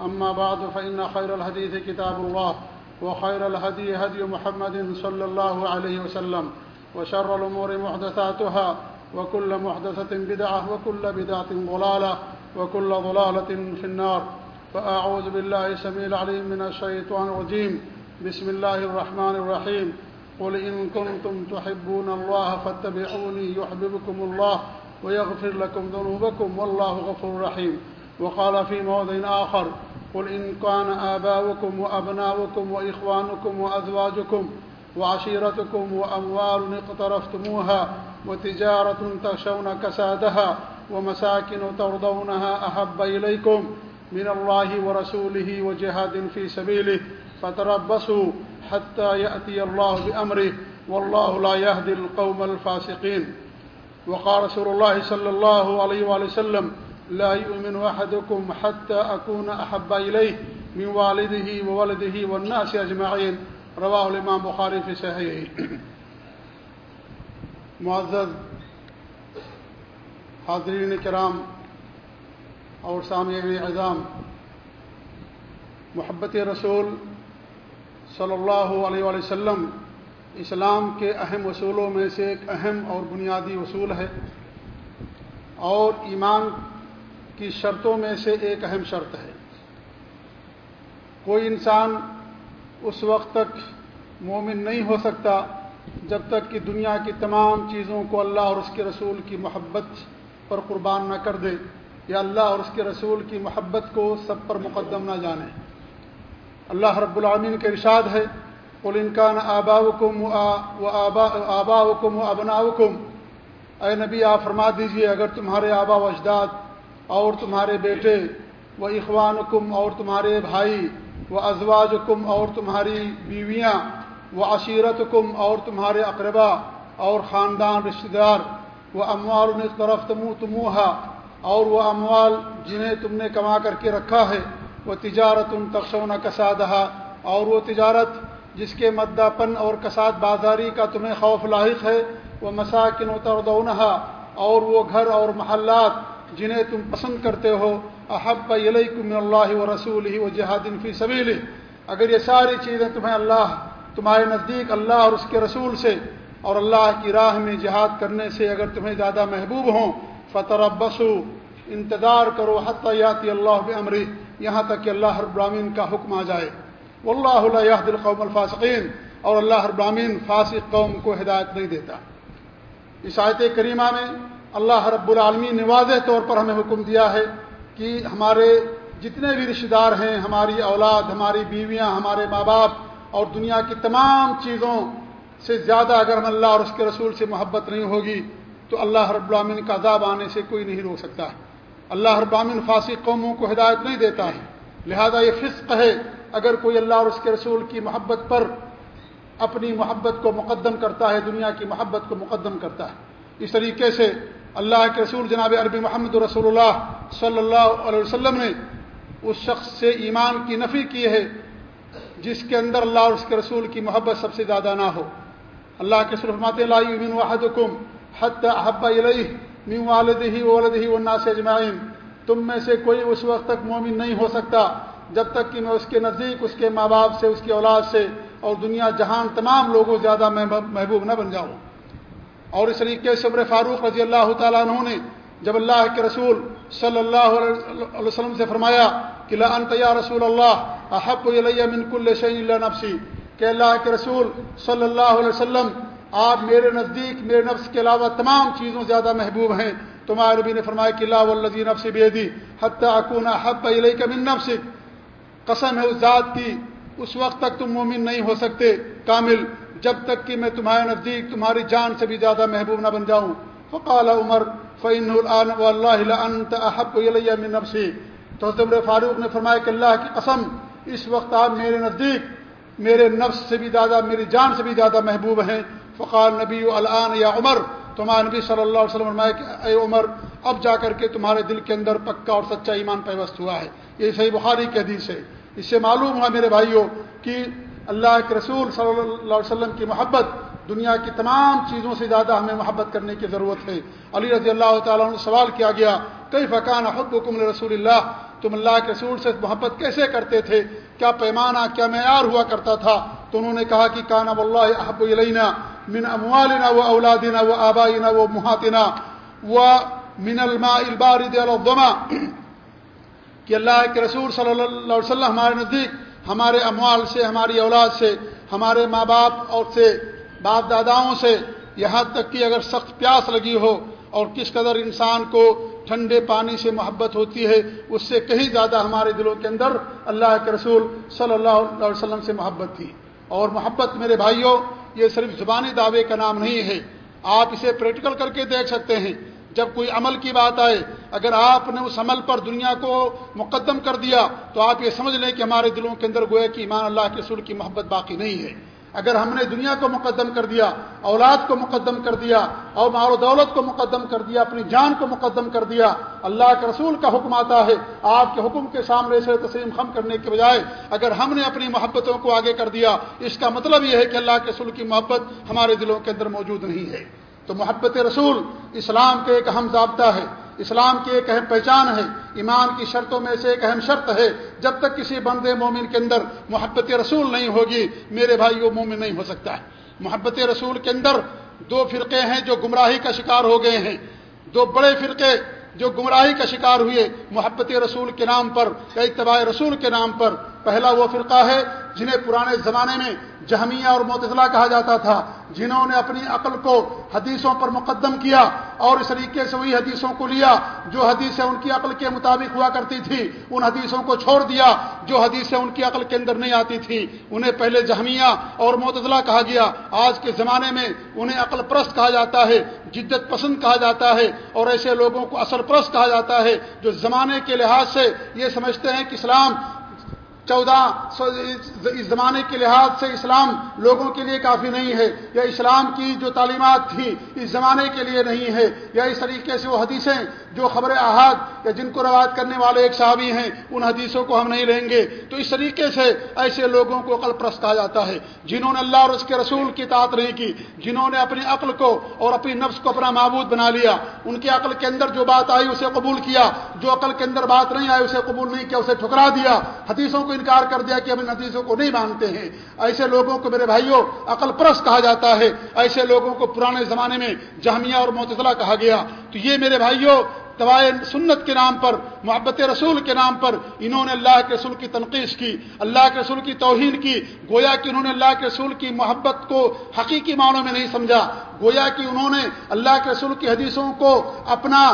أما بعد، فإن خير الحديث كتاب الله، وخير الهدي هدي محمد صلى الله عليه وسلم، وشر الأمور محدثاتها، وكل محدثة بدعة، وكل بدعة ضلالة، وكل ضلالة في النار. فأعوذ بالله سميع العليم من الشيطان الرجيم. بسم الله الرحمن الرحيم. قل إن كنتم تحبون الله فاتبعوني يحببكم الله ويغفر لكم ذنوبكم، والله غفور رحيم. وقال في موضع آخر قل إن كان آباؤكم وأبناؤكم وإخوانكم وأزواجكم وعشيرتكم وأموال اقترفتموها وتجارة تخشون كسادها ومساكن ترضونها أحب إليكم من الله ورسوله وجهاد في سبيله فتربصوا حتى يأتي الله بأمره والله لا يهدي القوم الفاسقين وقال رسول الله صلى الله عليه وآله وسلم لا يؤمن أحدكم حتى أكون أحب إليه من والده وولده والناس أجمعين. رواه الإمام بخاري في صحيحه. معزز، حاضرین کرام اور سامعین اعظام، محبت رسول صلی اللہ علیہ وآلہ وسلم، اسلام کے اہم اصولوں میں سے ایک اہم اور بنیادی اصول ہے اور ایمان کی شرطوں میں سے ایک اہم شرط ہے۔ کوئی انسان اس وقت تک مومن نہیں ہو سکتا جب تک کہ دنیا کی تمام چیزوں کو اللہ اور اس کے رسول کی محبت پر قربان نہ کر دے یا اللہ اور اس کے رسول کی محبت کو سب پر مقدم نہ جانے۔ اللہ رب العامین کے ارشاد ہے، قل انکان آبا کم و آبا حکم و ابنا حکم اے نبی، آپ فرما دیجیے، اگر تمہارے آبا و اجداد اور تمہارے بیٹے وہ اخوان کم اور تمہارے بھائی وہ ازواج کم اور تمہاری بیویاں وہ عشیرت کم اور تمہارے اقربا اور خاندان رشتہ دار وہ اموال طرف تمو تموہا اور وہ اموال جنہیں تم نے کما کر کے رکھا ہے وہ تجارت ان تقسون کسادہ اور وہ تجارت جس کے مدہ پن اور کساد بازاری کا تمہیں خوف لاحق ہے وہ مساکن و تردونہا اور وہ گھر اور محلات جنہیں تم پسند کرتے ہو، احب علیکم اللہ و رسول ہی و جہاد فی سبیل اگر یہ ساری چیزیں تمہیں اللہ، تمہارے نزدیک اللہ اور اس کے رسول سے اور اللہ کی راہ میں جہاد کرنے سے اگر تمہیں زیادہ محبوب ہوں فتح بسو انتظار کرو حتیہ یاتی اللہ عمری یہاں تک کہ اللہ ہر برامین کا حکم آ جائے۔ واللہ لا یہد القوم الفاسقین۔ اور اللہ ہر برامین فاسق قوم کو ہدایت نہیں دیتا۔ اس آیت کریمہ میں اللہ رب العالمین نے واضح طور پر ہمیں حکم دیا ہے کہ ہمارے جتنے بھی رشتہ دار ہیں، ہماری اولاد، ہماری بیویاں، ہمارے ماں باپ اور دنیا کی تمام چیزوں سے زیادہ اگر ہم اللہ اور اس کے رسول سے محبت نہیں ہوگی، تو اللہ رب العالمین کا عذاب آنے سے کوئی نہیں روک سکتا۔ ہے اللہ رب العالمین فاسق قوموں کو ہدایت نہیں دیتا ہے۔ لہذا یہ فسق ہے، اگر کوئی اللہ اور اس کے رسول کی محبت پر اپنی محبت کو مقدم کرتا ہے، دنیا کی محبت کو مقدم کرتا ہے۔ اس طریقے سے اللہ کے رسول جناب عربی محمد رسول اللہ صلی اللہ علیہ وسلم نے اس شخص سے ایمان کی نفی کی ہے جس کے اندر اللہ اور اس کے رسول کی محبت سب سے زیادہ نہ ہو۔ اللہ کے سلفمات اللہ واحد حکم حت احبا علیہ من والد ہی والد سے اجمعین۔ تم میں سے کوئی اس وقت تک مومن نہیں ہو سکتا جب تک کہ میں اس کے نزدیک، اس کے ماں باپ سے، اس کی اولاد سے اور دنیا جہان تمام لوگوں زیادہ محبوب نہ بن جاؤں اور اس طریقے سے عمر فاروق رضی اللہ تعالیٰ عنہ نے جب اللہ کے رسول صلی اللہ علیہ وسلم سے فرمایا کہ انت یا رسول اللہ، احب علیہ منک الشین اللہ نفسی، کہ اللہ کے رسول صلی اللہ علیہ وسلم، آپ میرے نزدیک، میرے نفس کے علاوہ تمام چیزوں زیادہ محبوب ہیں۔ تمہارے نبی نے فرمایا کہ اللہ والذی نفسی بیدی، حتی اکون احب علیہ من نفسک۔ قسم ہے اس ذات کی، اس وقت تک تم مومن نہیں ہو سکتے، کامل۔ جب تک کہ میں تمہارے نزدیک تمہاری جان سے بھی زیادہ محبوب نہ بن جاؤں۔ فقال عمر فعین اللہ احب من نفسی تو عمر فاروق نے فرمایا کہ اللہ کی قسم، اس وقت آپ میرے نزدیک، میرے نفس سے بھی زیادہ، میری جان سے بھی زیادہ محبوب ہیں۔ فقال نبی الان یا عمر۔ تمہارے نبی صلی اللہ علیہ وسلم کہ اے عمر، اب جا کر کے تمہارے دل کے اندر پکا اور سچا ایمان پیوست ہوا ہے۔ یہ صحیح بخاری کی حدیث ہے۔ اس سے معلوم ہوا میرے بھائیوں کہ اللہ کے رسول صلی اللہ علیہ وسلم کی محبت، دنیا کی تمام چیزوں سے زیادہ ہمیں محبت کرنے کی ضرورت ہے۔ علی رضی اللہ تعالیٰ عنہ سوال کیا گیا کئی فقان حب حکم رسول اللہ؟ تم اللہ کے رسول سے محبت کیسے کرتے تھے؟ کیا پیمانہ، کیا معیار ہوا کرتا تھا؟ تو انہوں نے کہا کہ کانا اللہ احب علینا من اموالنا و اولادنا و آبائنا و محاتنا و من الماء البارد الضما کہ اللہ کے رسول صلی اللہ علیہ وسلم ہمارے نزدیک ہمارے اموال سے، ہماری اولاد سے، ہمارے ماں باپ اور سے، باپ داداؤں سے یہاں تک کہ اگر سخت پیاس لگی ہو اور کس قدر انسان کو ٹھنڈے پانی سے محبت ہوتی ہے، اس سے کہیں زیادہ ہمارے دلوں کے اندر اللہ کے رسول صلی اللہ علیہ وسلم سے محبت تھی۔ اور محبت میرے بھائیوں، یہ صرف زبانی دعوے کا نام نہیں ہے۔ آپ اسے پریکٹیکل کر کے دیکھ سکتے ہیں۔ جب کوئی عمل کی بات آئے، اگر آپ نے اس عمل پر دنیا کو مقدم کر دیا، تو آپ یہ سمجھ لیں کہ ہمارے دلوں کے اندر گویا کہ ایمان اللہ کے رسول کی محبت باقی نہیں ہے۔ اگر ہم نے دنیا کو مقدم کر دیا، اولاد کو مقدم کر دیا، اور مال و دولت کو مقدم کر دیا، اپنی جان کو مقدم کر دیا، اللہ کے رسول کا حکم آتا ہے۔ آپ کے حکم کے سامنے سے تسلیم خم کرنے کے بجائے اگر ہم نے اپنی محبتوں کو آگے کر دیا، اس کا مطلب یہ ہے کہ اللہ کے رسول کی محبت ہمارے دلوں کے اندر موجود نہیں ہے۔ تو محبت رسول اسلام کے ایک اہم ضابطہ ہے۔ اسلام کی ایک اہم پہچان ہے۔ ایمان کی شرطوں میں سے ایک اہم شرط ہے۔ جب تک کسی بندے مومن کے اندر محبت رسول نہیں ہوگی، میرے بھائی وہ مومن نہیں ہو سکتا۔ ہے محبت رسول کے اندر دو فرقے ہیں جو گمراہی کا شکار ہو گئے ہیں۔ دو بڑے فرقے جو گمراہی کا شکار ہوئے۔ محبت رسول کے نام پر یا اتباع رسول کے نام پر۔ پہلا وہ فرقہ ہے جنہیں پرانے زمانے میں جہمیہ اور متضلاع کہا جاتا تھا، جنہوں نے اپنی عقل کو حدیثوں پر مقدم کیا اور اس طریقے سے وہی حدیثوں کو لیا جو حدیثیں ان کی عقل کے مطابق ہوا کرتی تھی ان حدیثوں کو چھوڑ دیا جو حدیثیں ان کی عقل کے اندر نہیں آتی تھی انہیں پہلے جہمیہ اور متضلاع کہا گیا۔ آج کے زمانے میں انہیں عقل پرست کہا جاتا ہے، جدت پسند کہا جاتا ہے اور ایسے لوگوں کو اثر پرست کہا جاتا ہے جو زمانے کے لحاظ سے یہ سمجھتے ہیں کہ اسلام چودہ اس زمانے کے لحاظ سے اسلام لوگوں کے لیے کافی نہیں ہے، یا اسلام کی جو تعلیمات تھی اس زمانے کے لیے نہیں ہے، یا اس طریقے سے وہ حدیثیں جو خبر احاد یا جن کو روایت کرنے والے ایک صحابی ہیں، ان حدیثوں کو ہم نہیں لیں گے۔ تو اس طریقے سے ایسے لوگوں کو عقل پرست کہا جاتا ہے، جنہوں نے اللہ اور اس کے رسول کی اطاعت نہیں کی، جنہوں نے اپنی عقل کو اور اپنی نفس کو اپنا معبود بنا لیا۔ ان کی عقل کے اندر جو بات آئی اسے قبول کیا، جو عقل کے اندر بات نہیں آئی اسے قبول نہیں کیا، اسے ٹھکرا دیا۔ حدیثوں کو انکار کر دیا کہ ہم ان حدیثوں کو نہیں مانتے ہیں۔ ایسے لوگوں کو میرے بھائیوں عقل پرست کہا جاتا ہے۔ ایسے لوگوں کو پرانے زمانے میں جامعہ اور معتدلہ کہا گیا۔ تو یہ میرے بھائیوں طوائے سنت کے نام پر، محبت رسول کے نام پر انہوں نے اللہ کے رسول کی تنقید کی، اللہ کے رسول کی توہین کی۔ گویا کہ انہوں نے اللہ کے رسول کی محبت کو حقیقی معنوں میں نہیں سمجھا۔ گویا کہ انہوں نے اللہ کے رسول کی حدیثوں کو اپنا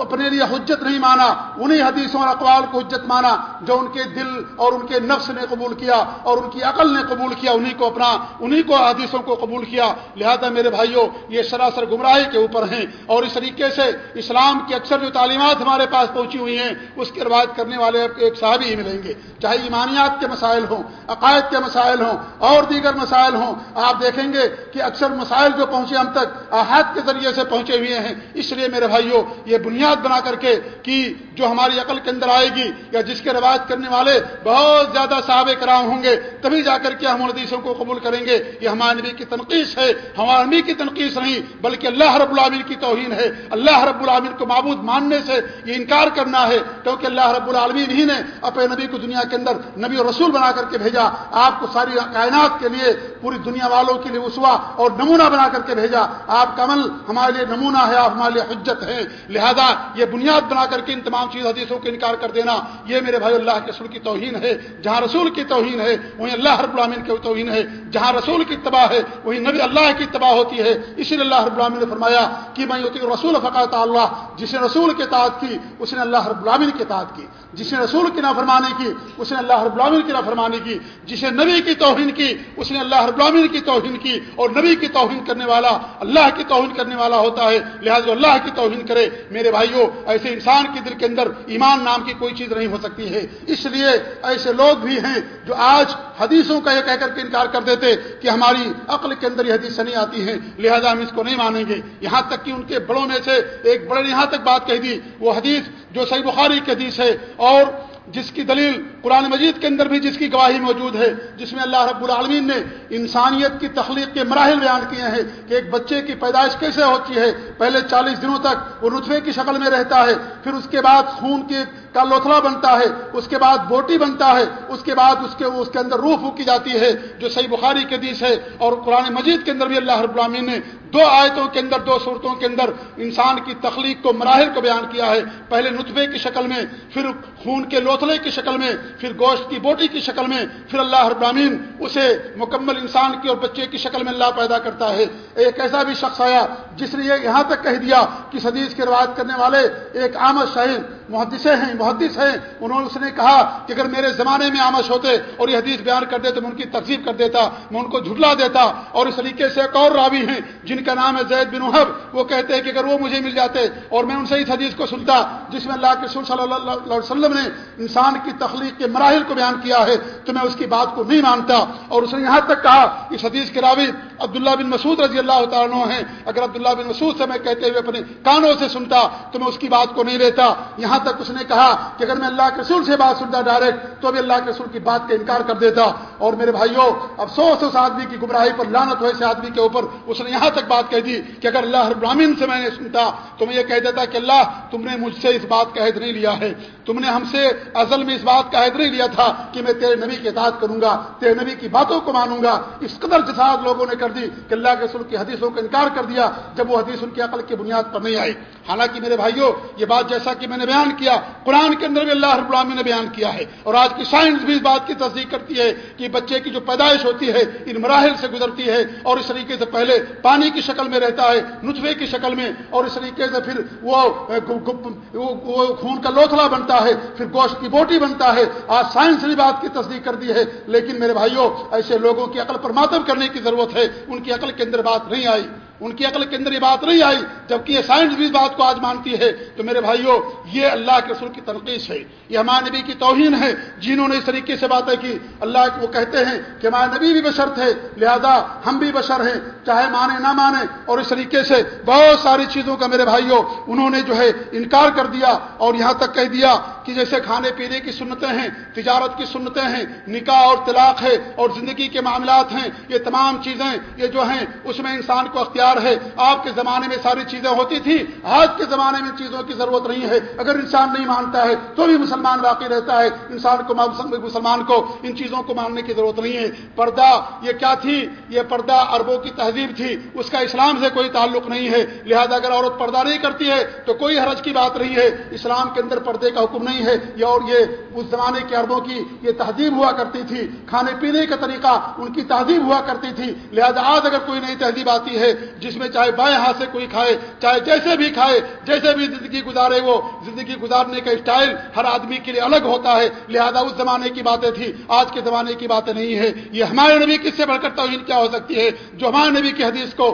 اپنے لیے حجت نہیں مانا انہیں حدیثوں اور اقوال کو حجت مانا جو ان کے دل اور ان کے نفس نے قبول کیا اور ان کی عقل نے قبول کیا انہیں کو اپنا انہیں کو حدیثوں کو قبول کیا۔ لہذا میرے بھائیوں یہ سراسر گمراہی کے اوپر ہیں اور اس طریقے سے اسلام کی اکثر جو تعلیمات ہمارے پاس پہنچی ہوئی ہیں، اس کی روایت کرنے والے ایک صحابی ہی ملیں گے۔ چاہے ایمانیات کے مسائل ہوں، عقائد کے مسائل ہوں، اور دیگر مسائل ہوں، آپ دیکھیں گے کہ اکثر مسائل جو پہنچے ہم تک احاد کے ذریعے سے پہنچے ہوئے ہیں۔ اس لیے میرے بھائیوں یہ بنیاد بنا کر کے کہ جو ہماری عقل کے اندر آئے گی یا جس کے روایت کرنے والے بہت زیادہ صحاب کرام ہوں گے، تبھی جا کر کے ہم حدیثوں کو قبول کریں گے یہ ہمارے نبی کی تنقید ہے، ہمارے نبی کی تنقید نہیں، بلکہ اللہ رب العامن کی توہین ہے، اللہ رب العامن کو معبود ماننے سے یہ انکار کرنا ہے، کیونکہ اللہ رب العالمین ہی نے اپنے نبی کو دنیا کے اندر نبی اور رسول بنا کر کے بھیجا، آپ کو ساری کائنات کے لیے، پوری دنیا والوں کے لیے اسوا اور نمونہ بنا کر کے بھیجا، آپ کا عمل ہمارے لیے نمونہ ہے، آپ ہمارے لیے حجت ہے لہذا یہ بنیاد بنا کر کے ان تمام چیز حدیثوں کو انکار کر دینا، یہ میرے بھائی اللہ کے رسول کی توہین ہے، جہاں رسول کی توہین ہے، وہیں اللہ رب العالمین کی توہین ہے، جہاں رسول کی تباہ ہے، وہیں نبی اللہ کی تباہ ہوتی ہے۔ اسی لیے اللہ رب العالمین نے فرمایا کہ میں ہوتی رسول فقات اللہ، جس نے رسول کے تعداد کی، اس نے اللہ رب العالمین کے تعداد کی۔ جس نے رسول کی نافرمانی کی، اس نے اللہ رب العالمین کی نافرمانی کی۔ جس نے نبی کی توہین کی، اس نے اللہ رب العالمین کی توہین کی۔ اور نبی کی توہین کرنے والا اللہ کی توہین کرنے والا ہوتا ہے، لہٰذا اللہ کی توہین کرے میرے بھائیوں ایسے انسان کے دل کے اندر ایمان نام کی کوئی چیز نہیں ہو سکتی ہے۔ اس لیے ایسے لوگ بھی ہیں جو آج حدیثوں کا یہ کہہ کر کے انکار کر دیتے کہ ہماری عقل کے اندر یہ حدیث نہیں آتی ہیں، لہذا ہم اس کو نہیں مانیں گے۔ یہاں تک کہ ان کے بڑوں میں سے ایک بڑے یہاں تک بات کہہ دی، وہ حدیث جو صحیح بخاری کی حدیث ہے اور جس کی دلیل قرآن مجید کے اندر بھی جس کی گواہی موجود ہے، جس میں اللہ رب العالمین نے انسانیت کی تخلیق کے مراحل بیان کیے ہیں کہ ایک بچے کی پیدائش کیسے ہوتی ہے، پہلے چالیس دنوں تک وہ رتبے کی شکل میں رہتا ہے، پھر اس کے بعد خون کی کا لوتھڑا بنتا ہے، اس کے بعد بوٹی بنتا ہے، اس کے بعد اس کے اس کے اندر روح پھونکی جاتی ہے، جو صحیح بخاری کے دیش ہے۔ اور قرآن مجید کے اندر بھی اللہ رب العالمین نے دو آیتوں کے اندر، دو صورتوں کے اندر انسان کی تخلیق کو، مراحل کو بیان کیا ہے۔ پہلے نطفے کی شکل میں، پھر خون کے لوتھڑے کی شکل میں پھر گوشت کی بوٹی کی شکل میں پھر اللہ رب العالمین اسے مکمل انسان کی اور بچے کی شکل میں اللہ پیدا کرتا ہے۔ ایک ایسا بھی شخص آیا جس نے یہ یہاں تک کہہ دیا کہ حدیث کی روایت کرنے والے ایک آمد شہید محدثے ہیں، محدث ہیں۔ انہوں نے نے کہا کہ اگر میرے زمانے میں آمش ہوتے اور یہ حدیث بیان کر دیتے میں ان کی تقسیم کر دیتا، میں ان کو جھٹلا دیتا اور اس طریقے سے ایک اور راوی ہیں جن کا نام ہے زید بن وحب وہ کہتے ہیں کہ اگر وہ مجھے مل جاتے اور میں ان سے اس حدیث کو سنتا جس میں اللہ کے رسول صلی اللہ علیہ وسلم نے انسان کی تخلیق کے مراحل کو بیان کیا ہے تو میں اس کی بات کو نہیں مانتا اور اس نے یہاں تک کہا اس حدیث کے راوی عبداللہ بن مسعود رضی اللہ تعالیٰ ہیں۔ اگر عبداللہ بن مسعود سے میں کہتے ہوئے اپنے کانوں سے سنتا تو میں اس کی بات کو نہیں لیتا۔ یہاں تک اس نے کہا کہ اگر میں اللہ کے رسول سے بات سنتا ڈائریکٹ تو بھی اللہ کے رسول کی بات کا انکار کر دیتا۔ اور میرے بھائیوں، افسوس اس آدمی کی گمراہی پر لانت ہوئے سے آدمی کے اوپر۔ اس نے یہاں تک بات کہہ دی کہ اگر اللہ ابراہین سے میں نے سنتا تو میں یہ کہہ دیتا کہ اللہ تم نے مجھ سے اس بات کا عہد نہیں لیا ہے۔ تم نے ہم سے ازل میں اس بات کا عہد نہیں لیا تھا کہ میں تیرے نبی کی اطاعت کروں گا، تیرے نبی کی باتوں کو مانوں گا۔ اس قدر جساد لوگوں نے کر دی کہ اللہ کے رسول کی حدیثوں کا انکار کر دیا جب وہ حدیث ان کی عقل کی بنیاد پر نہیں آئی۔ حالانکہ میرے بھائیوں یہ بات جیسا کہ میں نے بیان کیا، قرآن کے اندر بھی اللہ رب العالمین نے بیان کیا ہے۔ اور آج کی سائنس بھی اس بات کی تصدیق کرتی ہے کہ بچے کی جو پیدائش ہوتی ہے، ان مراحل سے گزرتی ہے اور اس طریقے سے پہلے پانی کی شکل میں رہتا ہے، نطفے کی شکل میں، اور اس طریقے سے پھر وہ خون کا لوتھڑا بنتا ہے، پھر گوشت کی بوٹی بنتا ہے آج سائنس نے بات کی تصدیق کر دی ہے، لیکن میرے بھائیوں ایسے لوگوں کی عقل پر ماتم کرنے کی ضرورت ہے، ان کی عقل کے اندر بات نہیں آئی۔ ان کی عقل کے اندر یہ بات نہیں آئی، جبکہ یہ سائنس بھی اس بات کو آج مانتی ہے تو میرے بھائیوں یہ اللہ کے رسول کی تنقید ہے، یہ ہمارے نبی کی توہین ہے، جنہوں نے اس طریقے سے باتیں کی۔ اللہ وہ کہتے ہیں کہ ہمارے نبی بھی بشر تھے، لہذا ہم بھی بشر ہیں، چاہے مانے نہ مانے۔ اور اس طریقے سے بہت ساری چیزوں کا میرے بھائیوں انہوں نے جو ہے انکار کر دیا اور یہاں تک کہہ دیا کہ جیسے کھانے پینے کی سنتیں ہیں، تجارت کی سنتیں ہیں، نکاح اور طلاق ہے اور زندگی کے معاملات ہیں، یہ تمام چیزیں، یہ جو ہیں، اس میں انسان کو اختیار ہے۔ آپ کے زمانے میں ساری چیزیں ہوتی تھی آج کے زمانے میں چیزوں کی ضرورت نہیں ہے۔ اگر انسان نہیں مانتا ہے تو بھی مسلمان باقی رہتا ہے۔ انسان کو مسلمان کو ان چیزوں کو ماننے کی ضرورت نہیں ہے۔ پردہ یہ کیا تھی؟ یہ پردہ اربوں کی تہذیب تھی۔ اس کا اسلام سے کوئی تعلق نہیں ہے۔ لہذا اگر عورت پردہ نہیں کرتی ہے تو کوئی حرج کی بات نہیں ہے۔ اسلام کے اندر پردے کا حکم نہیں ہے۔ یہ اور یہ اس زمانے کے اربوں کی یہ تہذیب ہوا کرتی تھی۔ کھانے پینے کا طریقہ ان کی تہذیب ہوا کرتی تھی۔ لہذا آج اگر کوئی نئی تہذیب آتی ہے جس میں چاہے بائیں ہاتھ سے کوئی کھائے، چاہے جیسے بھی کھائے، جیسے بھی زندگی گزارے وہ، زندگی گزارنے کا اسٹائل ہر آدمی کے لیے الگ ہوتا ہے، لہذا اس زمانے کی باتیں تھی آج کے زمانے کی باتیں نہیں ہے یہ ہمارے نبی کس سے بڑھ کر توہین کیا ہو سکتی ہے، جو ہمارے نبی کی حدیث کو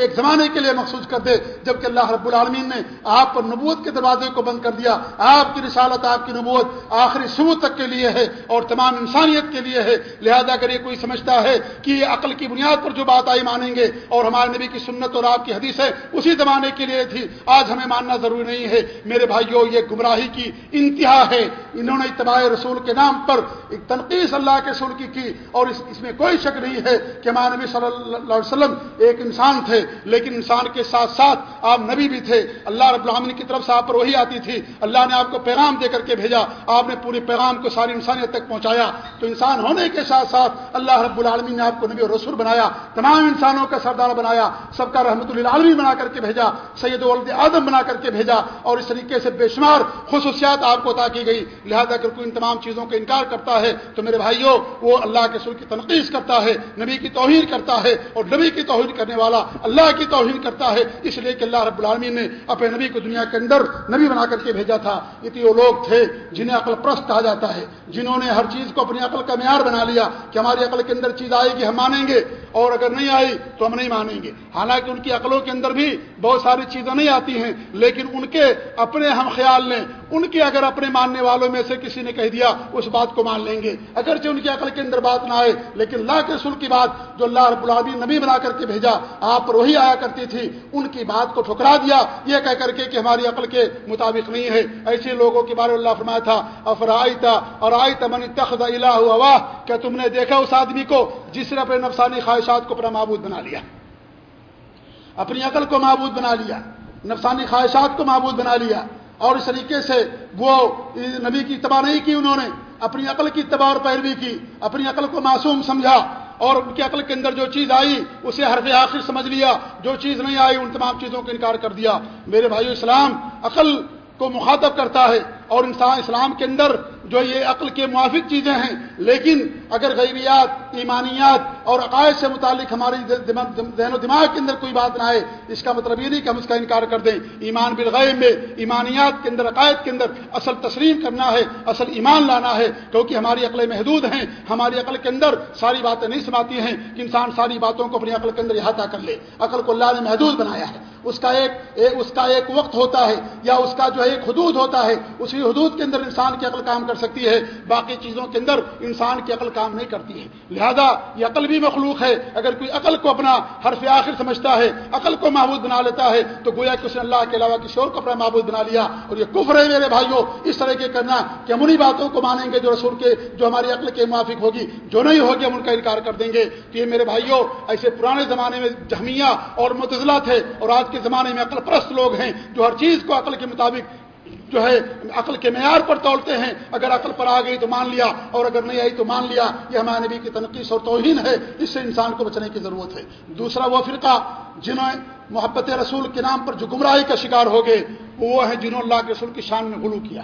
ایک زمانے کے لیے مخصوص کر دے، جبکہ اللہ رب العالمین نے آپ پر نبوت کے دروازے کو بند کر دیا۔ آپ کی رسالت، آپ کی نبوت آخری سمو تک کے لیے ہے اور تمام انسانیت کے لیے ہے۔ لہذا اگر یہ کوئی سمجھتا ہے کہ یہ عقل کی بنیاد پر جو بات آئی مانیں گے اور ہمارے نبی کی سنت اور آپ کی حدیث ہے، اسی زمانے کے لیے تھی۔ آج ہمیں ماننا ضروری نہیں ہے۔ میرے بھائیوں یہ گمراہی کی انتہا ہے۔ انہوں نے اتباع رسول کے نام پر ایک تنقید اللہ کے رسول کی کی اور اس اس میں کوئی شک نہیں ہے کہ ہمارے نبی صلی اللہ علیہ وسلم ایک انسان تھے، لیکن انسان کے ساتھ ساتھ آپ نبی بھی تھے۔ اللہ رب العالمین کی طرف سے آپ پر وہی آتی تھی۔ اللہ نے آپ کو پیغام دے کر کے بھیجا۔ آپ نے پورے پیغام کو ساری انسانیت تک پہنچایا۔ تو انسان ہونے کے ساتھ ساتھ اللہ رب العالمین نے آپ کو نبی اور رسول بنایا، تمام انسانوں کا سردار بنایا۔ سب کا رحمت اللہ بنا کر کے بھیجا، سید ولد آدم بنا کر کے بھیجا اور اس طریقے سے بے شمار خصوصیات آپ کو عطا کی گئی۔ لہذا اگر کوئی ان تمام چیزوں کا انکار کرتا ہے تو میرے بھائیوں وہ اللہ کے سر کی تنقید کرتا ہے، نبی کی توہین کرتا ہے اور نبی کی توہین کرنے والا اللہ کی توہین کرتا ہے۔ اس لیے کہ اللہ رب العالمین نے اپنے نبی کو دنیا کے اندر نبی بنا کر کے بھیجا تھا۔ یہ وہ لوگ تھے جنہیں عقل پرست کہا جاتا ہے، جنہوں نے ہر چیز کو اپنی عقل کا معیار بنا لیا کہ ہماری عقل کے اندر چیز آئے گی، ہم مانیں گے اور اگر نہیں آئی تو ہم نہیں مانیں گے۔ حالانکہ ان کی عقلوں کے اندر بھی بہت ساری چیزیں نہیں آتی ہیں، لیکن ان کے اپنے ہم خیال نے ان کے اگر اپنے ماننے والوں میں سے کسی نے کہہ دیا، اس بات کو مان لیں گے۔ اگرچہ ان کی عقل کے اندر بات نہ آئے، لیکن اللہ کے رسول کی بات جو اللہ رب العبی نبی بنا کر کے بھیجا، آپ پر وہی آیا کرتی تھی، ان کی بات کو ٹھکرا دیا۔ یہ کہہ کر کے کہ ہماری عقل کے مطابق نہیں ہے۔ ایسے لوگوں کے بارے اللہ فرمایا تھا افرائی تھا اور آئی تمن تخت اللہ کیا تم نے دیکھا اس آدمی کو جس نے اپنے نفسانی خواہشات کو اپنا معبود بنا لیا؟ اپنی عقل کو معبود بنا لیا، نفسانی خواہشات کو معبود بنا لیا، اور اس طریقے سے وہ نبی کی تباہ نہیں کی انہوں نے، اپنی عقل کی تباہ اور پیروی کی، اپنی عقل کو معصوم سمجھا، اور ان کی عقل کے اندر جو چیز آئی، اسے حرف آخر سمجھ لیا، جو چیز نہیں آئی، ان تمام چیزوں کو انکار کر دیا۔ میرے بھائی اسلام عقل کو مخاطب کرتا ہے، اور انسان اسلام کے اندر جو یہ عقل کے موافق چیزیں ہیں، لیکن اگر غیبیات، ایمانیات اور عقائد سے متعلق ہماری ذہن و دماغ کے اندر کوئی بات نہ آئے، اس کا مطلب یہ نہیں کہ ہم اس کا انکار کر دیں۔ ایمان بالغیب میں، ایمانیات کے اندر، عقائد کے اندر اصل تسلیم کرنا ہے، اصل ایمان لانا ہے، کیونکہ ہماری عقلیں محدود ہیں۔ ہماری عقل کے اندر ساری باتیں نہیں سماتی ہیں کہ انسان ساری باتوں کو اپنی عقل کے اندر احاطہ کر لے۔ عقل کو اللہ نے محدود بنایا ہے۔ اس کا ایک اس کا ایک وقت ہوتا ہے، یا اس کا جو ہے ایک حدود ہوتا ہے، اسی حدود کے اندر انسان کی عقل کام کر سکتی ہے، باقی چیزوں کے اندر انسان کی عقل کام نہیں کرتی ہے۔ لہذا یہ عقل بھی مخلوق ہے۔ اگر کوئی عقل کو اپنا حرف آخر سمجھتا ہے، عقل کو معبود بنا لیتا ہے، تو گویا کہ اس نے اللہ کے علاوہ کسی اور کو اپنا معبود بنا لیا۔ اور یہ کفر ہے میرے بھائیوں، اس طرح کے کرنا کہ ہم انہیں باتوں کو مانیں گے جو رسول کے، جو ہماری عقل کے موافق ہوگی۔ جو نہیں ہوگی، ہم ان کا انکار کر دیں گے۔ تو یہ میرے بھائیوں، ایسے پرانے زمانے میں جہمیہ اور متضلہ تھے اور آج کے زمانے میں عقل پرست لوگ ہیں جو ہر چیز کو عقل کے مطابق جو ہے عقل کے معیار پر تولتے ہیں۔ اگر عقل پر آ گئی تو مان لیا، اور اگر نہیں آئی تو مان لیا۔ یہ ہمارے نبی کی تنقید اور توہین ہے، اس سے انسان کو بچنے کی ضرورت ہے۔ دوسرا وہ فرقہ جنہوں نے محبت رسول کے نام پر جو گمراہی کا شکار ہو گئے، وہ ہیں جنہوں اللہ کے رسول کی شان میں غلو کیا۔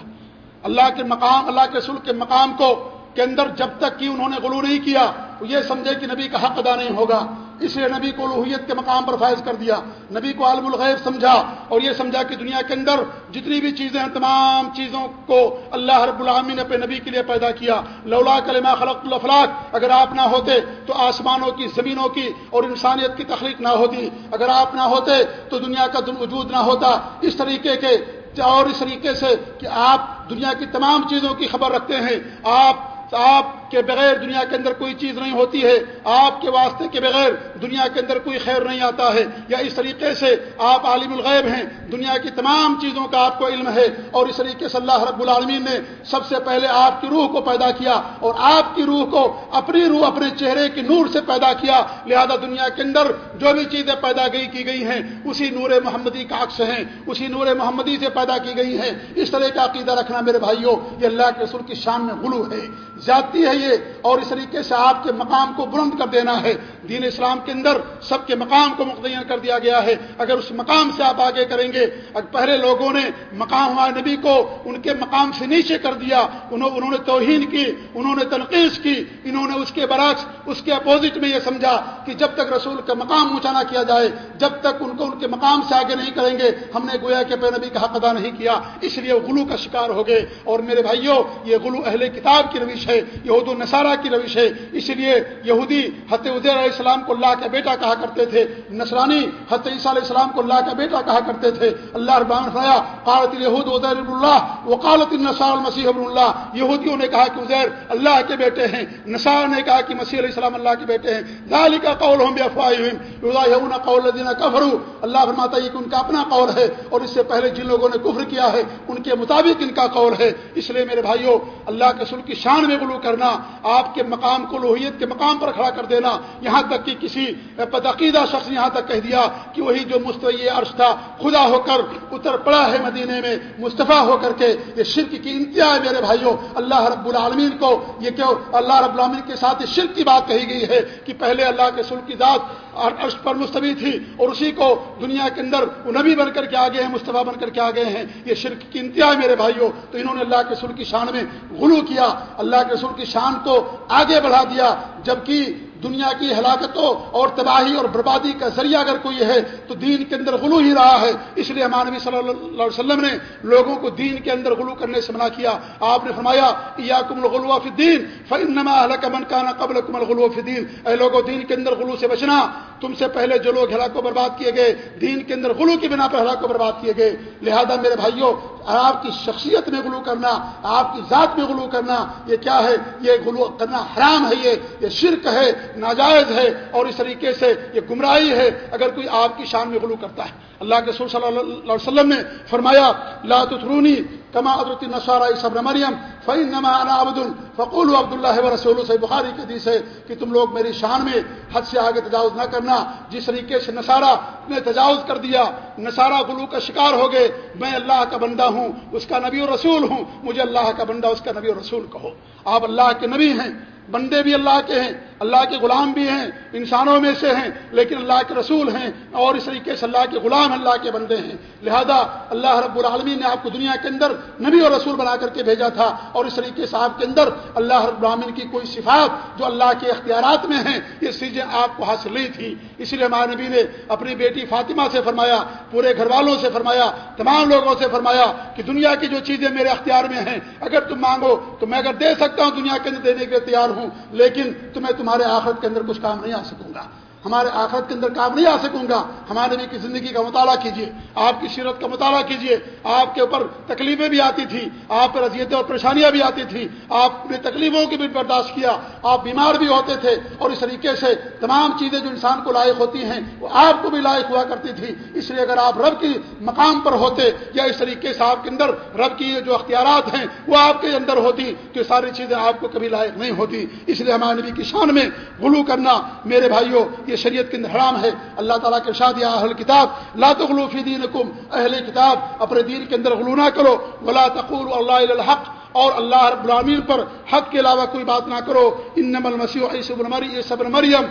اللہ کے مقام، اللہ کے رسول کے مقام کو کے اندر جب تک کہ انہوں نے غلو نہیں کیا یہ سمجھے کہ نبی کا حق ادا نہیں ہوگا۔ اس لیے نبی کو لوہیت کے مقام پر فائز کر دیا، نبی کو عالم الغیب سمجھا اور یہ سمجھا کہ دنیا کے اندر جتنی بھی چیزیں ہیں، تمام چیزوں کو اللہ رب العامی نے اپنے نبی کے لیے پیدا کیا۔ لولا کلمہ خلق الفلاق اگر آپ نہ ہوتے تو آسمانوں کی، زمینوں کی اور انسانیت کی تخلیق نہ ہوتی۔ اگر آپ نہ ہوتے تو دنیا کا وجود نہ ہوتا۔ اس طریقے کے، اور اس طریقے سے کہ آپ دنیا کی تمام چیزوں کی خبر رکھتے ہیں۔ آپ آپ کے بغیر دنیا کے اندر کوئی چیز نہیں ہوتی ہے، آپ کے واسطے کے بغیر دنیا کے اندر کوئی خیر نہیں آتا ہے۔ یا اس طریقے سے آپ عالم الغیب ہیں، دنیا کی تمام چیزوں کا آپ کو علم ہے۔ اور اس طریقے سے اللہ رب العالمین نے سب سے پہلے آپ کی روح کو پیدا کیا اور آپ کی روح کو اپنی روح، اپنے چہرے کی نور سے پیدا کیا۔ لہذا دنیا کے اندر جو بھی چیزیں پیدا گئی کی گئی ہیں، اسی نور محمدی کا عکس ہیں، اسی نور محمدی سے پیدا کی گئی ہیں۔ اس طرح کا عقیدہ رکھنا میرے بھائیوں، یہ اللہ کے رسول کی شان میں غلو ہے۔ جاتی ہے یہ اور اس طریقے سے آپ کے مقام کو بلند کر دینا ہے۔ دین اسلام کے اندر سب کے مقام کو متعین کر دیا گیا ہے۔ اگر اس مقام سے آپ آگے کریں گے، اگر پہلے لوگوں نے مقام ہمارے نبی کو ان کے مقام سے نیچے کر دیا، انہوں انہوں نے توہین کی، انہوں نے تنقید کی، انہوں نے اس کے برعکس اس کے اپوزٹ میں یہ سمجھا کہ جب تک رسول کا مقام اونچا نہ کیا جائے، جب تک ان کو ان کے مقام سے آگے نہیں کریں گے، ہم نے گویا کہ پہ نبی کا حق ادا نہیں کیا۔ اس لیے غلو کا شکار ہو گئے۔ اور میرے بھائیوں یہ غلو اہل کتاب کی روش ہے۔ یہود النصارہ کی روش ہے۔ اس لیے یہودی حت علیہ السلام کو اللہ کا بیٹا کہا کرتے تھے۔ نصرانی حت عیسیٰ علیہ السلام کو اللہ کا بیٹا کہا کرتے تھے۔ اللہ ربان فرمایا، قالت الہود ادیر اللہ وہ قالت النصار المسیح ابن اللہ۔ یہودیوں نے کہا کہ ازیر اللہ کے بیٹے ہیں۔ نصار نے کہا کہ مسیح علیہ السلام اللہ کے بیٹے ہیں۔ ذالک قول ہم افواہم قول الذین کفروا۔ اللہ فرماتا ہے کہ ان کا اپنا قول ہے اور اس سے پہلے جن لوگوں نے کفر کیا ہے، ان کے مطابق ان کا قول ہے۔ اس لیے میرے بھائیوں اللہ کے سل کی شان میں غلو کرنا آپ کے مقام کو لوہیت کے مقام پر کھڑا کر دینا یہاں تک کہ کسی بدعقیدہ شخص یہاں تک کہہ دیا کہ وہی جو مستعی عرش تھا، خدا ہو کر اتر پڑا ہے مدینے میں، مصطفیٰ ہو کر کے، یہ شرک کی انتہا ہے میرے بھائیوں، اللہ رب العالمین کو یہ کیوں اللہ رب العالمین کے ساتھ یہ شرک کی بات کہی گئی ہے کہ پہلے اللہ کے سر کی ذات عرش پر مستوی تھی اور اسی کو دنیا کے اندر وہ نبی بن کر کے آگے ہیں، مصطفیٰ بن کر کے آگے ہیں، یہ شرک کی انتہا ہے میرے بھائیوں۔ تو انہوں نے اللہ کے سر کی شان میں غلو کیا، اللہ کے سر کی شان کو آگے بڑھا دیا جبکہ دنیا کی ہلاکتوں اور تباہی اور بربادی کا ذریعہ اگر کوئی ہے تو دین کے اندر غلو ہی رہا ہے۔ اس لیے مانوی صلی اللہ علیہ وسلم نے لوگوں کو دین کے اندر غلو کرنے سے منع کیا۔ آپ نے فرمایا یا کم الغلو فی دین فنما من کانا قبل کم الغلو فی دین اے لوگوں دین کے اندر غلو سے بچنا۔ تم سے پہلے جو لوگ ہلاک کو برباد کیے گئے، دین کے اندر غلو کی بنا پر ہلاک برباد کیے گئے۔ لہذا میرے بھائیوں، آپ کی شخصیت میں غلو کرنا، آپ کی ذات میں غلو کرنا، یہ کیا ہے؟ یہ غلو کرنا حرام ہے، یہ یہ شرک ہے۔ ناجائز ہے اور اس طریقے سے یہ گمراہی ہے اگر کوئی آپ کی شان میں غلو کرتا ہے۔ اللہ کے سور صلی اللہ علیہ وسلم نے فرمایا، لا ترونی کما ادرتی نشارہ صبر مریم فعین نما عبد فقول عبد اللہ و رسول سے بخاری کے حدیث ہے کہ تم لوگ میری شان میں حد سے آگے تجاوز نہ کرنا۔ جس طریقے سے نصارہ نے تجاوز کر دیا، نصارہ گلو کا شکار ہو گئے، میں اللہ کا بندہ ہوں، اس کا نبی و رسول ہوں، مجھے اللہ کا بندہ، اس کا نبی و رسول کہو۔ آپ اللہ کے نبی ہیں بندے بھی اللہ کے ہیں، اللہ کے غلام بھی ہیں، انسانوں میں سے ہیں، لیکن اللہ کے رسول ہیں اور اس طریقے سے اللہ کے غلام اللہ کے بندے ہیں۔ لہذا اللہ رب العالمین نے آپ کو دنیا کے اندر نبی اور رسول بنا کر کے بھیجا تھا اور اس طریقے سے آپ کے اندر اللہ رب العالمین کی کوئی صفات جو اللہ کے اختیارات میں ہیں، یہ چیزیں آپ کو حاصل نہیں تھی اس لیے ہمارے نبی نے اپنی بیٹی فاطمہ سے فرمایا، پورے گھر والوں سے فرمایا، تمام لوگوں سے فرمایا کہ دنیا کی جو چیزیں میرے اختیار میں ہیں، اگر تم مانگو تو میں اگر دے سکتا ہوں دنیا کے اندر دینے کے لیے تیار ہوں۔ لیکن تمہیں تمہارے آخرت کے اندر کچھ کام نہیں آ سکوں گا۔ ہمارے آخرت کے اندر کام نہیں آ سکوں گا۔ ہمارے نبی کی زندگی کا مطالعہ کیجیے آپ کی سیرت کا مطالعہ کیجیے آپ کے اوپر تکلیفیں بھی آتی تھی آپ پر اذیتیں اور پریشانیاں بھی آتی تھیں۔ آپ نے تکلیفوں کی بھی برداشت کیا۔ آپ بیمار بھی ہوتے تھے اور اس طریقے سے تمام چیزیں جو انسان کو لائق ہوتی ہیں، وہ آپ کو بھی لائق ہوا کرتی تھی اس لیے اگر آپ رب کی مقام پر ہوتے یا اس طریقے سے آپ کے اندر رب کی جو اختیارات ہیں، وہ آپ کے اندر ہوتی، تو یہ ساری چیزیں آپ کو کبھی لائق نہیں ہوتی۔ اس لیے ہمارے نبی کی شان میں غلو کرنا، میرے بھائیوں یہ شریعت کے حرام ہے۔ اللہ تعالیٰ کے ارشاد یا اہل کتاب، لا تغلو فی دینکم، اہل کتاب، اپنے دین کے اندر غلو نہ کرو۔ ولا تقول اللہ الحق، اور اللہ رب العالمین پر حق کے علاوہ کوئی بات نہ کرو۔ انم المسیح عیسی بن مریم، عیسی بن مریم،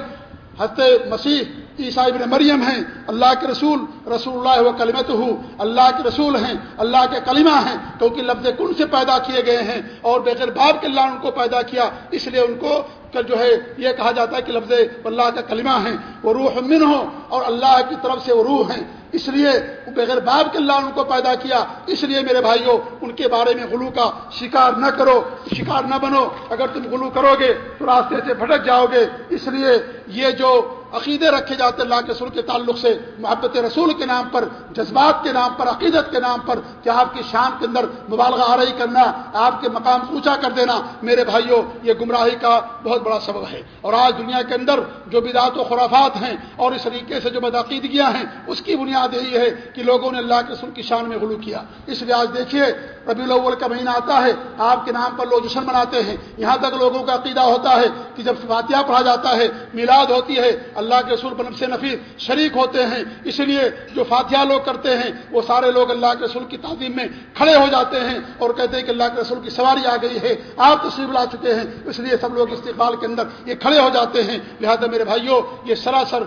حضرت مسیح عیسائی ابن مریم ہیں۔ اللہ کے رسول رسول اللہ و کلمت ہو اللہ کے رسول ہیں، اللہ کے کلمہ ہیں، کیونکہ لفظ کن سے پیدا کیے گئے ہیں، اور بغیر باپ کے اللہ ان کو پیدا کیا، اس لیے ان کو جو ہے یہ کہا جاتا ہے کہ لفظ اللہ کا کلمہ ہیں، وہ روح من ہو اور اللہ کی طرف سے وہ روح ہیں۔ اس لیے بغیر باپ کے اللہ ان کو پیدا کیا۔ اس لیے میرے بھائیوں ان کے بارے میں غلو کا شکار نہ کرو، شکار نہ بنو۔ اگر تم غلو کرو گے تو راستے سے بھٹک جاؤ گے اس لیے یہ جو عقیدے رکھے جاتے اللہ کے رسول کے تعلق سے، محبت رسول کے نام پر، جذبات کے نام پر، عقیدت کے نام پر کہ آپ کی شان کے اندر مبالغہ آرائی کرنا، آپ کے مقام اونچا کر دینا، میرے بھائیوں، یہ گمراہی کا بہت بڑا سبب ہے۔ اور آج دنیا کے اندر جو بدعت و خرافات ہیں اور اس طریقے سے جو بدعقیدگیاں ہیں، اس کی بنیاد یہی ہے کہ لوگوں نے اللہ کے رسول کی شان میں غلو کیا۔ اس لیے آج دیکھیے ربی الاول کا مہینہ آتا ہے، آپ کے نام پر لوگ جشن مناتے ہیں۔ یہاں تک لوگوں کا عقیدہ ہوتا ہے کہ جب فاتحہ پڑھا جاتا ہے، میلاد ہوتی ہے اللہ کے رسول بنب سے نفی شریک ہوتے ہیں۔ اس لیے جو فاتحہ لوگ کرتے ہیں، وہ سارے لوگ اللہ کے رسول کی تعظیم میں کھڑے ہو جاتے ہیں اور کہتے ہیں کہ اللہ کے رسول کی سواری آ گئی ہے، آپ تشریف لا چکے ہیں۔ اس لیے سب لوگ استقبال کے اندر یہ کھڑے ہو جاتے ہیں۔ لہذا میرے بھائیوں یہ سراسر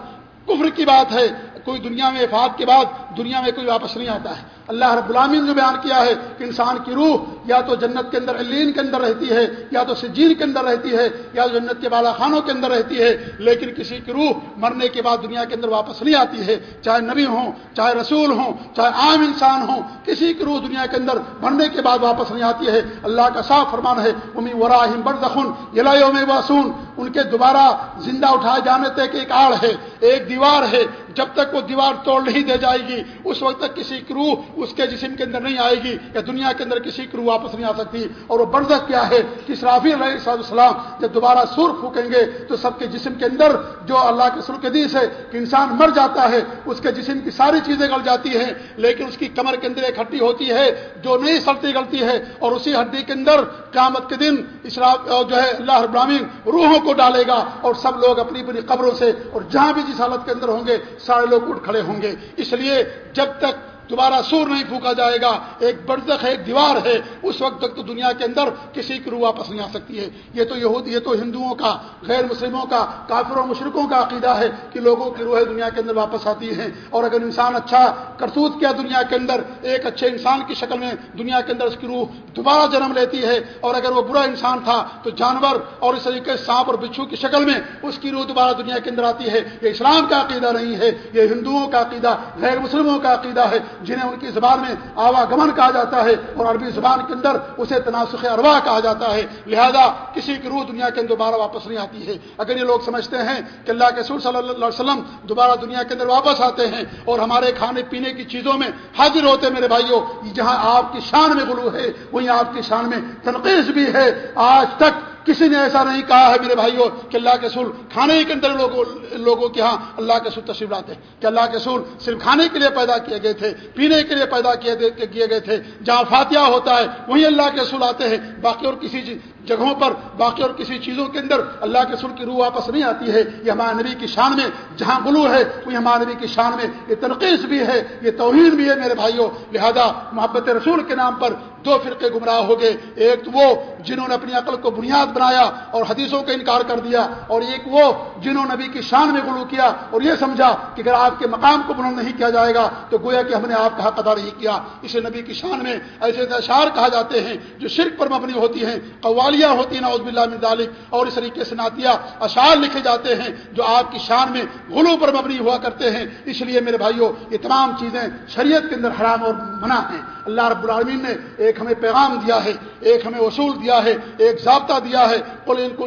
کفر کی بات ہے۔ کوئی دنیا میں افاد کے بعد دنیا میں کوئی واپس نہیں آتا ہے۔ اللہ رب العالمین نے بیان کیا ہے کہ انسان کی روح یا تو جنت کے اندر علین کے اندر رہتی ہے، یا تو سجین کے اندر رہتی ہے، یا جنت کے بالا خانوں کے اندر رہتی ہے، لیکن کسی کی روح مرنے کے بعد دنیا کے اندر واپس نہیں آتی ہے۔ چاہے نبی ہوں، چاہے رسول ہوں، چاہے عام انسان ہوں، کسی کی روح دنیا کے اندر مرنے کے بعد واپس نہیں آتی ہے۔ اللہ کا صاف فرمان ہے امی وراہم بردخن یوم واسون ان کے دوبارہ زندہ اٹھائے جانے تک ایک آڑ ہے، ایک دیوار ہے جب تک وہ دیوار توڑ نہیں دے جائے گی، اس وقت تک کسی کی روح اس کے جسم کے اندر نہیں آئے گی یا دنیا کے اندر کسی کی روح واپس نہیں آ سکتی۔ اور وہ برزخ کیا ہے کہ رافی علیہ السلام جب دوبارہ سور پھونکیں گے تو سب کے جسم کے اندر جو اللہ کے سر کے دیس ہے کہ انسان مر جاتا ہے، اس کے جسم کی ساری چیزیں گل جاتی ہیں، لیکن اس کی کمر کے اندر ایک ہڈی ہوتی ہے جو نہیں سڑتی گلتی ہے اور اسی ہڈی کے اندر قیامت کے دن اسراف جو ہے اللہ ابراہین روحوں کو ڈالے گا اور سب لوگ اپنی اپنی قبروں سے اور جہاں بھی جس حالت کے اندر ہوں گے سارے لوگ اٹھ کھڑے ہوں گے۔ اس لیے جب تک دوبارہ سور نہیں پھونکا جائے گا، ایک برزخ ہے ایک دیوار ہے، اس وقت تک تو دنیا کے اندر کسی کی روح واپس نہیں آ سکتی ہے۔ یہ تو یہود، یہ تو ہندوؤں کا، غیر مسلموں کا کافر و مشرقوں کا عقیدہ ہے کہ لوگوں کی روحیں دنیا کے اندر واپس آتی ہیں۔ اور اگر انسان اچھا کرتوت کیا دنیا کے اندر، ایک اچھے انسان کی شکل میں دنیا کے اندر اس کی روح دوبارہ جنم لیتی ہے، اور اگر وہ برا انسان تھا تو جانور اور اس طریقے سانپ اور بچھو کی شکل میں اس کی روح دوبارہ دنیا کے اندر آتی ہے۔ یہ اسلام کا عقیدہ نہیں ہے، یہ ہندوؤں کا عقیدہ، غیر مسلموں کا عقیدہ ہے۔ جنہیں ان کی زبان میں آواگمن کہا جاتا ہے اور عربی زبان کے اندر اسے تناسخ اروا کہا جاتا ہے۔ لہذا کسی کی روح دنیا کے اندر دوبارہ واپس نہیں آتی ہے۔ اگر یہ لوگ سمجھتے ہیں کہ اللہ کے سور صلی اللہ علیہ وسلم دوبارہ دنیا کے اندر واپس آتے ہیں اور ہمارے کھانے پینے کی چیزوں میں حاضر ہوتے میرے بھائیوں جہاں آپ کی شان میں غلو ہے، وہیں آپ کی شان میں تنقید بھی ہے۔ آج تک کسی نے ایسا نہیں کہا ہے میرے بھائیوں کہ اللہ کے سول کھانے کے اندر لوگوں لوگوں کے ہاں اللہ کے سول تشریف لاتے کہ اللہ کے سول صرف کھانے کے لیے پیدا کیے گئے تھے، پینے کے لیے پیدا کیے گئے تھے۔ جہاں فاتحہ ہوتا ہے، وہیں اللہ کے سول آتے ہیں۔ باقی اور کسی جگہوں پر، باقی اور کسی چیزوں کے اندر اللہ کے سر کی روح واپس نہیں آتی ہے۔ یہ ہمارے نبی کی شان میں جہاں گلو ہے وہ ہمارے نبی کی شان میں یہ تنقید بھی ہے، یہ توہین بھی ہے میرے بھائیوں لہذا محبت رسول کے نام پر دو فرقے گمراہ ہو گئے۔ ایک تو وہ جنہوں نے اپنی عقل کو بنیاد بنایا اور حدیثوں کا انکار کر دیا، اور ایک وہ جنہوں نے نبی کی شان میں گلو کیا اور یہ سمجھا کہ اگر آپ کے مقام کو بلند نہیں کیا جائے گا تو گویا کہ ہم نے آپ کا حق ادا نہیں کیا۔ اسے نبی کی شان میں ایسے اشعار کہا جاتے ہیں جو شرک پر مبنی ہوتی ہیں، قوالیاں ہوتی ہیں نوز بلّہ مدالک اور اس طریقے سے نعتیہ اشعار لکھے جاتے ہیں جو آپ کی شان میں غلو پر مبنی ہوا کرتے ہیں۔ اس لیے میرے بھائیوں یہ تمام چیزیں شریعت کے اندر حرام اور منع ہیں۔ اللہ رب العالمین نے ایک ہمیں پیغام دیا ہے، ایک ہمیں اصول دیا ہے، ایک ضابطہ دیا ہے۔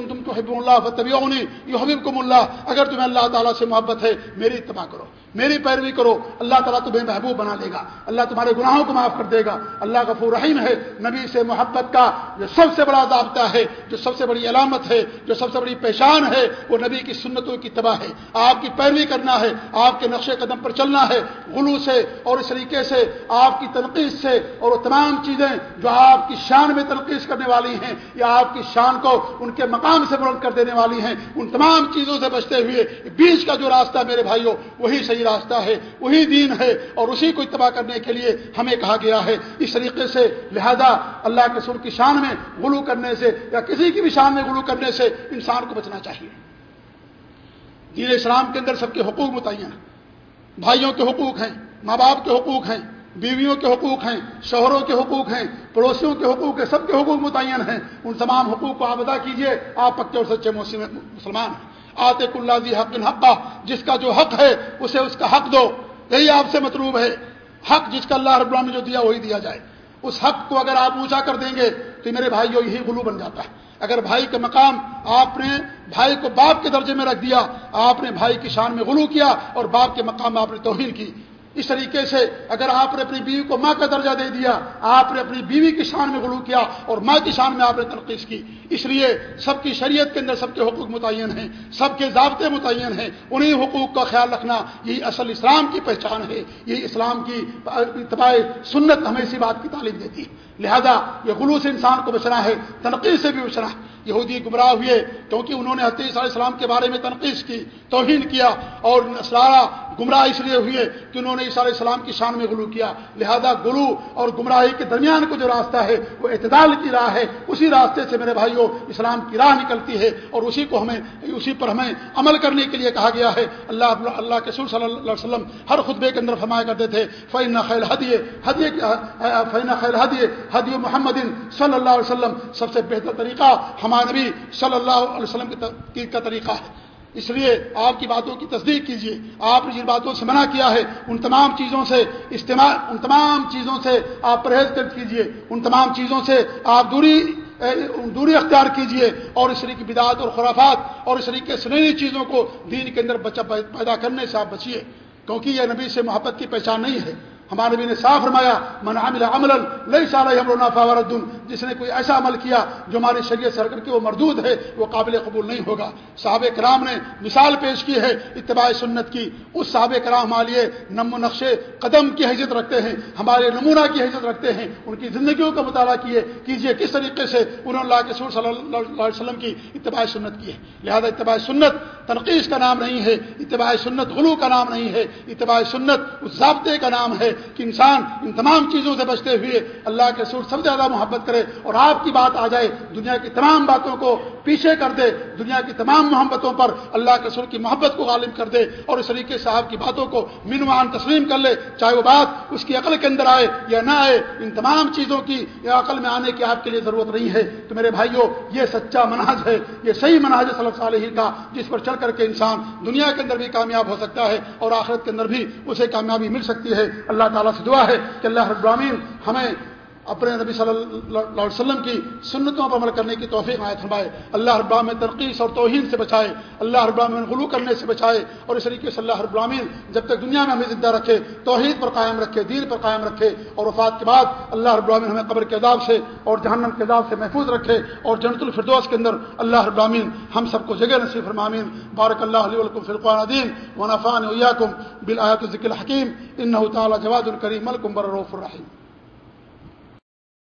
تم تو حب اللہ طبی یہ حبیب کم اللہ۔ اگر تمہیں اللہ تعالیٰ سے محبت ہے، میری اتباع کرو۔ میری پیروی کرو اللہ تعالیٰ تمہیں محبوب بنا لے گا اللہ تمہارے گناہوں کو معاف کر دے گا اللہ غفور رحیم ہے نبی سے محبت کا جو سب سے بڑا ضابطہ ہے جو سب سے بڑی علامت ہے جو سب سے بڑی پہچان ہے وہ نبی کی سنتوں کی تباہ ہے آپ کی پیروی کرنا ہے آپ کے نقش قدم پر چلنا ہے غلو سے اور اس طریقے سے آپ کی تنقید سے اور وہ تمام چیزیں جو آپ کی شان میں تنقید کرنے والی ہیں یا آپ کی شان کو ان کے مقام سے بلند کر دینے والی ہیں ان تمام چیزوں سے بچتے ہوئے بیچ کا جو راستہ میرے بھائیوں، وہی صحیح راستہ ہے، وہی دین ہے اور اسی کو اتباع کرنے کے لیے ہمیں کہا گیا ہے۔ اس طریقے سے لہذا اللہ کے سر کی شان میں غلو کرنے سے یا کسی کی بھی شان میں غلو کرنے سے انسان کو بچنا چاہیے۔ دین اسلام کے اندر سب کے حقوق متعین ہیں۔ بھائیوں کے حقوق ہیں، ماں باپ کے حقوق ہیں، بیویوں کے حقوق ہیں، شوہروں کے حقوق ہیں، پڑوسیوں کے حقوق ہیں، سب کے حقوق متعین ہیں۔ ان تمام حقوق کو آپ ادا کیجیے آپ پکے اور سچے مسلمان ہیں۔ آتے اللہ حق الحقہ، جس کا جو حق ہے، اسے اس کا حق دو۔ یہی آپ سے مطلوب ہے۔ حق جس کا اللہ رب نے جو دیا، وہی دیا جائے۔ اس حق کو اگر آپ اونچا کر دیں گے، تو میرے بھائی یہی غلو بن جاتا ہے۔ اگر بھائی کا مقام آپ نے بھائی کو باپ کے درجے میں رکھ دیا، آپ نے بھائی کی شان میں غلو کیا اور باپ کے مقام میں آپ نے توہین کی اس طریقے سے اگر آپ نے اپنی بیوی کو ماں کا درجہ دے دیا، آپ نے اپنی بیوی کی شان میں غلو کیا اور ماں کی شان میں آپ نے تنقید کی۔ اس لیے سب کی شریعت کے اندر سب کے حقوق متعین ہیں، سب کے ضابطے متعین ہیں۔ انہیں حقوق کا خیال رکھنا یہی اصل اسلام کی پہچان ہے۔ یہ اسلام کی اتباع سنت ہمیں اسی بات کی تعلیم دیتی ہے۔ لہذا یہ غلو سے انسان کو بچنا ہے، تنقید سے بھی بچنا ہے۔ یہودی گمراہ ہوئے کیونکہ انہوں نے حتیث علیہ السلام کے بارے میں تنقید کی، توہین کیا اور سارا گمراہ اس لیے ہوئے کہ انہوں نے عیسیٰ علیہ السلام کی شان میں غلو کیا۔ لہذا گلو اور گمراہی کے درمیان کو جو راستہ ہے وہ اعتدال کی راہ ہے۔ اسی راستے سے میرے بھائیوں اسلام کی راہ نکلتی ہے اور اسی کو ہمیں، اسی پر ہمیں عمل کرنے کے لیے کہا گیا ہے۔ اللہ اللہ کے سور صلی اللہ علیہ وسلم ہر خطبے کے اندر فرمایا کرتے تھے فین خیل حدیے حدیے فین خیل حدیے حدی محمد صلی اللہ علیہ وسلم سب سے بہتر طریقہ ہمارے نبی صلی اللہ علیہ وسلم کا طریقہ ہے۔ اس لیے آپ کی باتوں کی تصدیق کیجیے آپ نے جن باتوں سے منع کیا ہے، ان تمام چیزوں سے استعمال ان تمام چیزوں سے آپ پرہیز کر کیجیے ان تمام چیزوں سے آپ دوری دوری اختیار کیجیے اور اس طریقے کی بدعت اور خرافات اور اس طریقے سے نئی چیزوں کو دین کے اندر بچہ پیدا کرنے سے آپ بچیے کیونکہ یہ نبی سے محبت کی پہچان نہیں ہے۔ ہمارے نبی نے صاف فرمایا، من عمل عملا، ليس عليه امرنا فهو رد. جس نے کوئی ایسا عمل کیا جو ہماری شریعت سر کر کے وہ مردود ہے، وہ قابل قبول نہیں ہوگا۔ صحابہ کرام نے مثال پیش کی ہے اتباع سنت کی۔ اس صحابہ کرام ہمارے لیے نم و نقش قدم کی حیثیت رکھتے ہیں، ہمارے نمونہ کی حیثیت رکھتے ہیں۔ ان کی زندگیوں کا مطالعہ کیے کیجیے کس طریقے سے انہوں نے اللہ کے سور صلی اللہ علیہ وسلم کی اتباع سنت کی ہے۔ لہذا اتباع سنت تنقید کا نام نہیں ہے، اتباع سنت غلو کا نام نہیں ہے، اتباع سنت اس ضابطے کا نام ہے۔ کہ انسان ان تمام چیزوں سے بچتے ہوئے اللہ کے سور سب سے زیادہ محبت کرے اور آپ کی بات آ جائے، دنیا کی تمام باتوں کو پیچھے کر دے، دنیا کی تمام محبتوں پر اللہ کے سر کی محبت کو غالب کر دے اور اس طریقے سے آپ کی باتوں کو منوان تسلیم کر لے، چاہے وہ بات اس کی عقل کے اندر آئے یا نہ آئے، ان تمام چیزوں کی یا عقل میں آنے کی آپ کے لیے ضرورت نہیں ہے۔ تو میرے بھائیوں یہ سچا مناج ہے، یہ صحیح مناج ہے صلی اللہ کا، جس پر چل کر کے انسان دنیا کے اندر بھی کامیاب ہو سکتا ہے اور آخرت کے اندر بھی اسے کامیابی مل سکتی ہے۔ اللہ تعالیٰ سے دعا ہے کہ اللہ ابراہین ہمیں اپنے نبی صلی اللہ علیہ وسلم کی سنتوں پر عمل کرنے کی توفیق آئے فرمائے۔ اللہ ابراہم ترقیص اور توہین سے بچائے۔ اللہ ابراہین غلو کرنے سے بچائے۔ اور اس طریقے سے اللہ ابراہین جب تک دنیا میں ہمیں زندہ رکھے، توحید پر قائم رکھے، دین پر قائم رکھے اور وفات کے بعد اللہ ابراہین ہمیں قبر کے عذاب سے اور جہنم کے عذاب سے محفوظ رکھے اور جنت الفردوس کے اندر اللہ ابراہین ہم سب کو جگہ نصیب فرمامین بارک اللہ علیہ ولکم فرقان الدین ونفان ویاکم بالآیات ذکر الحکیم۔ ان